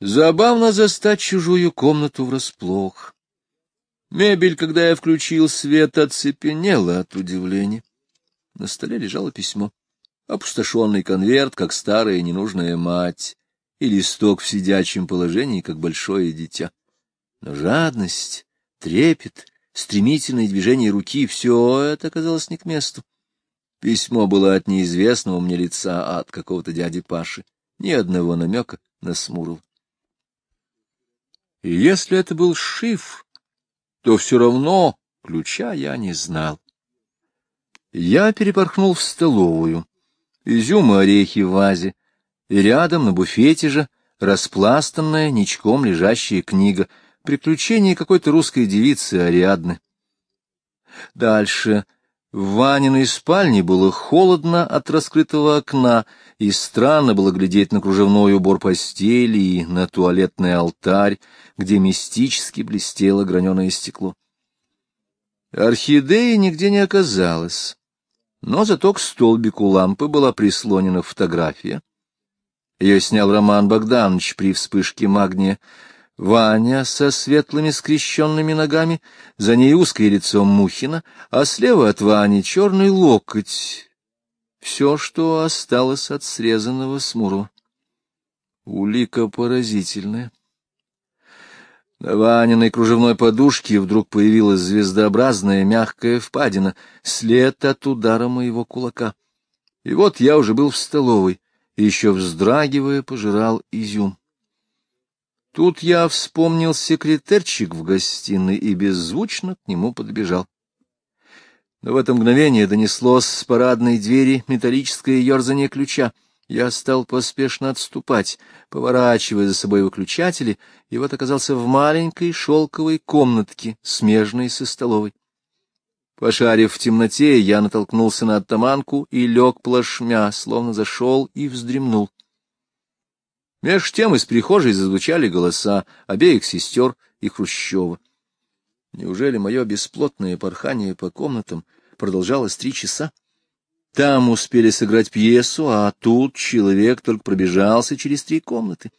Забавно застать чужую комнату врасплох. Мебель, когда я включил свет, оцепенела от удивления. На столе лежало письмо. Опустошенный конверт, как старая ненужная мать, и листок в сидячем положении, как большое дитя. Но жадность, трепет, стремительное движение руки — все это оказалось не к месту. Письмо было от неизвестного мне лица, а от какого-то дяди Паши. Ни одного намека на Смуров. И если это был шифр, то все равно ключа я не знал. Я перепорхнул в столовую. Изюм и орехи в вазе, и рядом на буфете же распластанная, ничком лежащая книга «Приключения какой-то русской девицы Ариадны». Дальше в Ваниной спальне было холодно от раскрытого окна, и странно было глядеть на кружевной убор постели и на туалетный алтарь, где мистически блестело граненое стекло. Орхидеи нигде не оказалось, но зато к столбику лампы была прислонена фотография. Ее снял Роман Богданович при вспышке магния, Ваня со светлыми скрещенными ногами, за ней узкое лицо Мухина, а слева от Вани черный локоть. Все, что осталось от срезанного Смурова. Улика поразительная. На Ваниной кружевной подушке вдруг появилась звездообразная мягкая впадина, след от удара моего кулака. И вот я уже был в столовой, и еще вздрагивая пожирал изюм. Тут я вспомнил секретарчик в гостиной и беззвучно к нему подбежал. Но в это мгновение донеслось с парадной двери металлическое ерзание ключа. Я стал поспешно отступать, поворачивая за собой выключатели, и вот оказался в маленькой шелковой комнатке, смежной со столовой. Пошарив в темноте, я натолкнулся на оттаманку и лег плашмя, словно зашел и вздремнул. Меж тем из прихожей зазвучали голоса обеих сестер и Хрущева. Неужели мое бесплотное порхание по комнатам продолжалось три часа? Там успели сыграть пьесу, а тут человек только пробежался через три комнаты.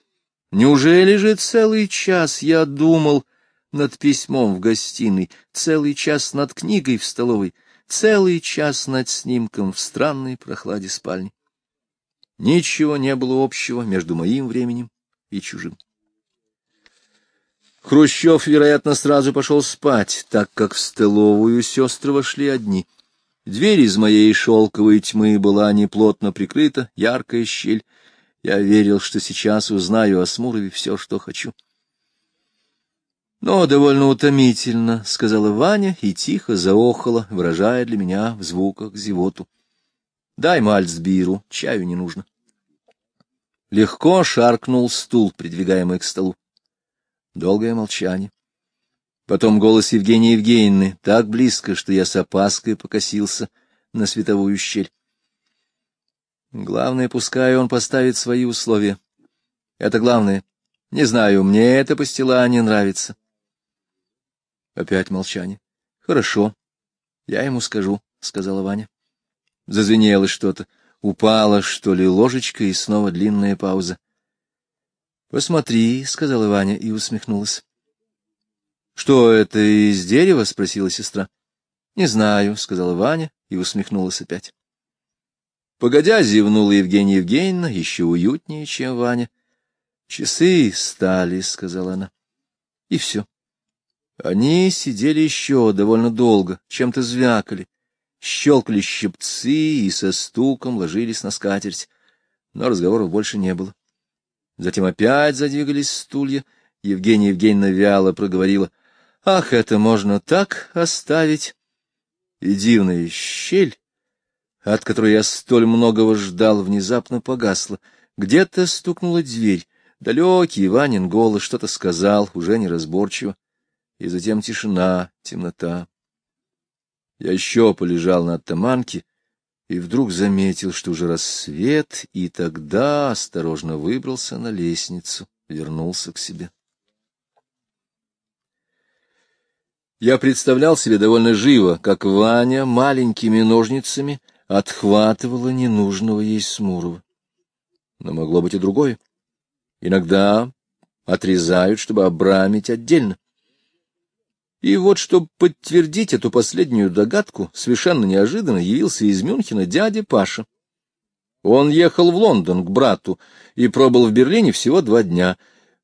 Неужели же целый час я думал над письмом в гостиной, целый час над книгой в столовой, целый час над снимком в странной прохладе спальни? Ничего не было общего между моим временем и чужим. Хрущев, вероятно, сразу пошел спать, так как в столовую сестры вошли одни. Дверь из моей шелковой тьмы была неплотно прикрыта, яркая щель. Я верил, что сейчас узнаю о Смурове все, что хочу. Но довольно утомительно, — сказала Ваня и тихо заохала, выражая для меня в звуках зевоту. — Дай мальцбиру, чаю не нужно. Легко шаркнул стул, придвигаемый к столу. Долгое молчание. Потом голос Евгении Евгеньевны, так близко, что я с опаской покосился на световую щель. Главное, пускай он поставит свои условия. Это главное. Не знаю, мне это постилание нравится. Опять молчание. Хорошо, я ему скажу, — сказала Ваня. Зазвенело что-то. Упала, что ли, ложечка, и снова длинная пауза. — Посмотри, — сказала Ваня и усмехнулась. — Что это, из дерева? — спросила сестра. — Не знаю, — сказала Ваня и усмехнулась опять. Погодя, зевнула Евгения Евгеньевна, еще уютнее, чем Ваня. — Часы стали, — сказала она. И все. Они сидели еще довольно долго, чем-то звякали щелкали щипцы и со стуком ложились на скатерть, но разговоров больше не было. Затем опять задвигались стулья, Евгения Евгеньевна вяло проговорила, «Ах, это можно так оставить!» И дивная щель, от которой я столь многого ждал, внезапно погасла. Где-то стукнула дверь, далекий Ванин голос что-то сказал, уже неразборчиво, и затем тишина, темнота. Я еще полежал на оттаманке и вдруг заметил, что уже рассвет, и тогда осторожно выбрался на лестницу, вернулся к себе. Я представлял себе довольно живо, как Ваня маленькими ножницами отхватывала ненужного ей Смурова. Но могло быть и другое. Иногда отрезают, чтобы обрамить отдельно. И вот, чтобы подтвердить эту последнюю догадку, совершенно неожиданно явился из Мюнхена дядя Паша. Он ехал в Лондон к брату и пробыл в Берлине всего два дня.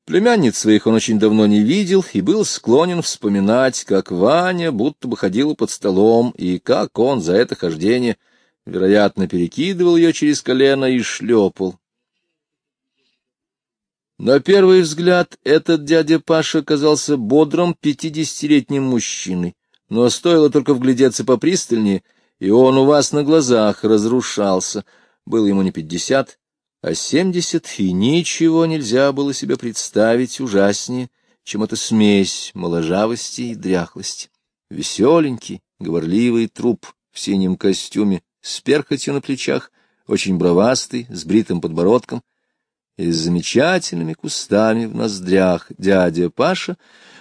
Племянниц своих он очень давно не видел и был склонен вспоминать, как Ваня будто бы ходила под столом, и как он за это хождение, вероятно, перекидывал ее через колено и шлепал. На первый взгляд этот дядя Паша казался бодрым пятидесятилетним мужчиной, но стоило только вглядеться попристальнее, и он у вас на глазах разрушался. Было ему не пятьдесят, а семьдесят, и ничего нельзя было себе представить ужаснее, чем эта смесь моложавости и дряхлости. Веселенький, говорливый труп в синем костюме, с перхотью на плечах, очень бровастый, с бритым подбородком, и с замечательными кустами в ноздрях дядя Паша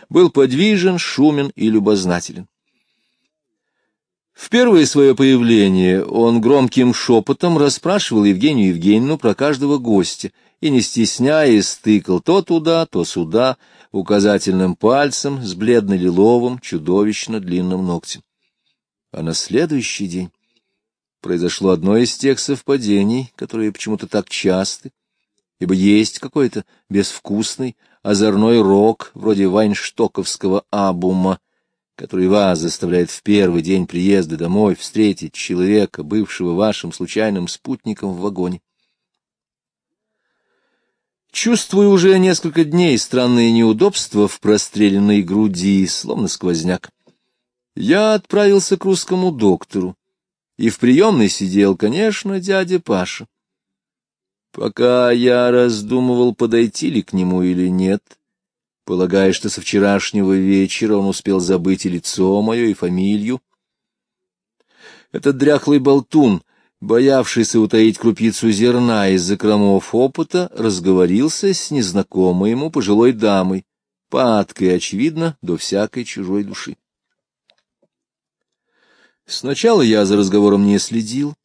был подвижен, шумен и любознателен. В первое свое появление он громким шепотом расспрашивал Евгению Евгеньевну про каждого гостя и, не стесняясь, стыкал то туда, то сюда, указательным пальцем с бледно-лиловым, чудовищно длинным ногтем. А на следующий день произошло одно из тех совпадений, которые почему-то так часты, ибо есть какой-то безвкусный озорной рок, вроде вайнштоковского абума, который вас заставляет в первый день приезда домой встретить человека, бывшего вашим случайным спутником в вагоне. Чувствую уже несколько дней странные неудобства в простреленной груди, словно сквозняк. Я отправился к русскому доктору, и в приемной сидел, конечно, дядя Паша. Пока я раздумывал, подойти ли к нему или нет, полагая, что со вчерашнего вечера он успел забыть и лицо мое, и фамилию, этот дряхлый болтун, боявшийся утаить крупицу зерна из закромов опыта, разговорился с незнакомой ему пожилой дамой, падкой, очевидно, до всякой чужой души. Сначала я за разговором не следил,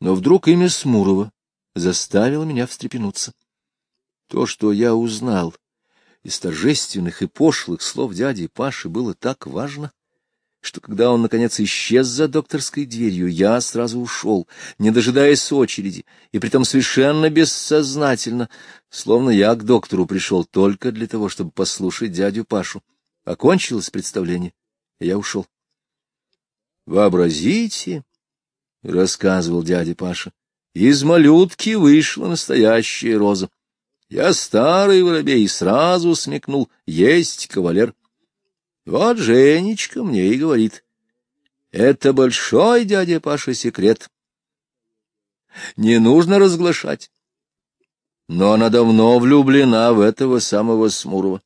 но вдруг имя Смурова заставило меня встрепенуться. То, что я узнал из торжественных и пошлых слов дяди Паши, было так важно, что когда он, наконец, исчез за докторской дверью, я сразу ушел, не дожидаясь очереди, и притом совершенно бессознательно, словно я к доктору пришел только для того, чтобы послушать дядю Пашу. Окончилось представление, и я ушел. «Вообразите!» — рассказывал дядя Паша. Из малютки вышла настоящая роза. Я старый воробей сразу смекнул, есть кавалер. Вот Женечка мне и говорит. Это большой дядя Паша секрет. Не нужно разглашать. Но она давно влюблена в этого самого Смурова.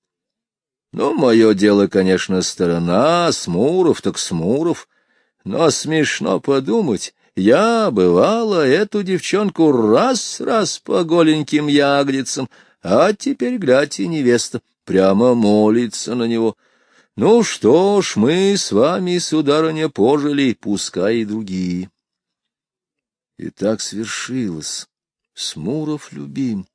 Ну, мое дело, конечно, сторона, Смуров так Смуров. Но смешно подумать, я, бывала, эту девчонку раз-раз по голеньким ягодицам, а теперь, глядь, и невеста прямо молится на него. Ну что ж, мы с вами, сударыня, пожили, пускай и другие. И так свершилось. Смуров любим.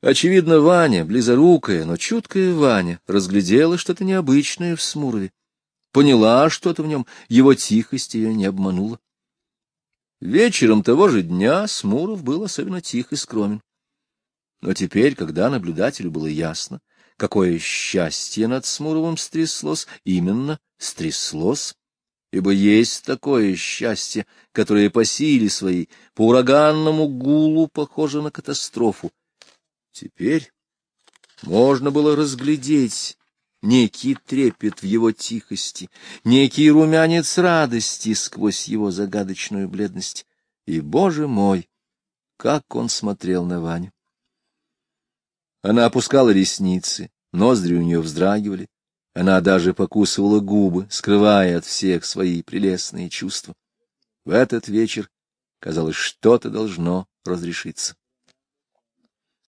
Очевидно, Ваня, близорукая, но чуткая Ваня, разглядела что-то необычное в Смурове поняла что-то в нем, его тихость ее не обманула. Вечером того же дня Смуров был особенно тих и скромен. Но теперь, когда наблюдателю было ясно, какое счастье над Смуровым стряслось, именно стряслось, ибо есть такое счастье, которое по силе своей, по ураганному гулу похоже на катастрофу. Теперь можно было разглядеть некий трепет в его тихости, некий румянец радости сквозь его загадочную бледность. И, боже мой, как он смотрел на Ваню! Она опускала ресницы, ноздри у нее вздрагивали, она даже покусывала губы, скрывая от всех свои прелестные чувства. В этот вечер, казалось, что-то должно разрешиться.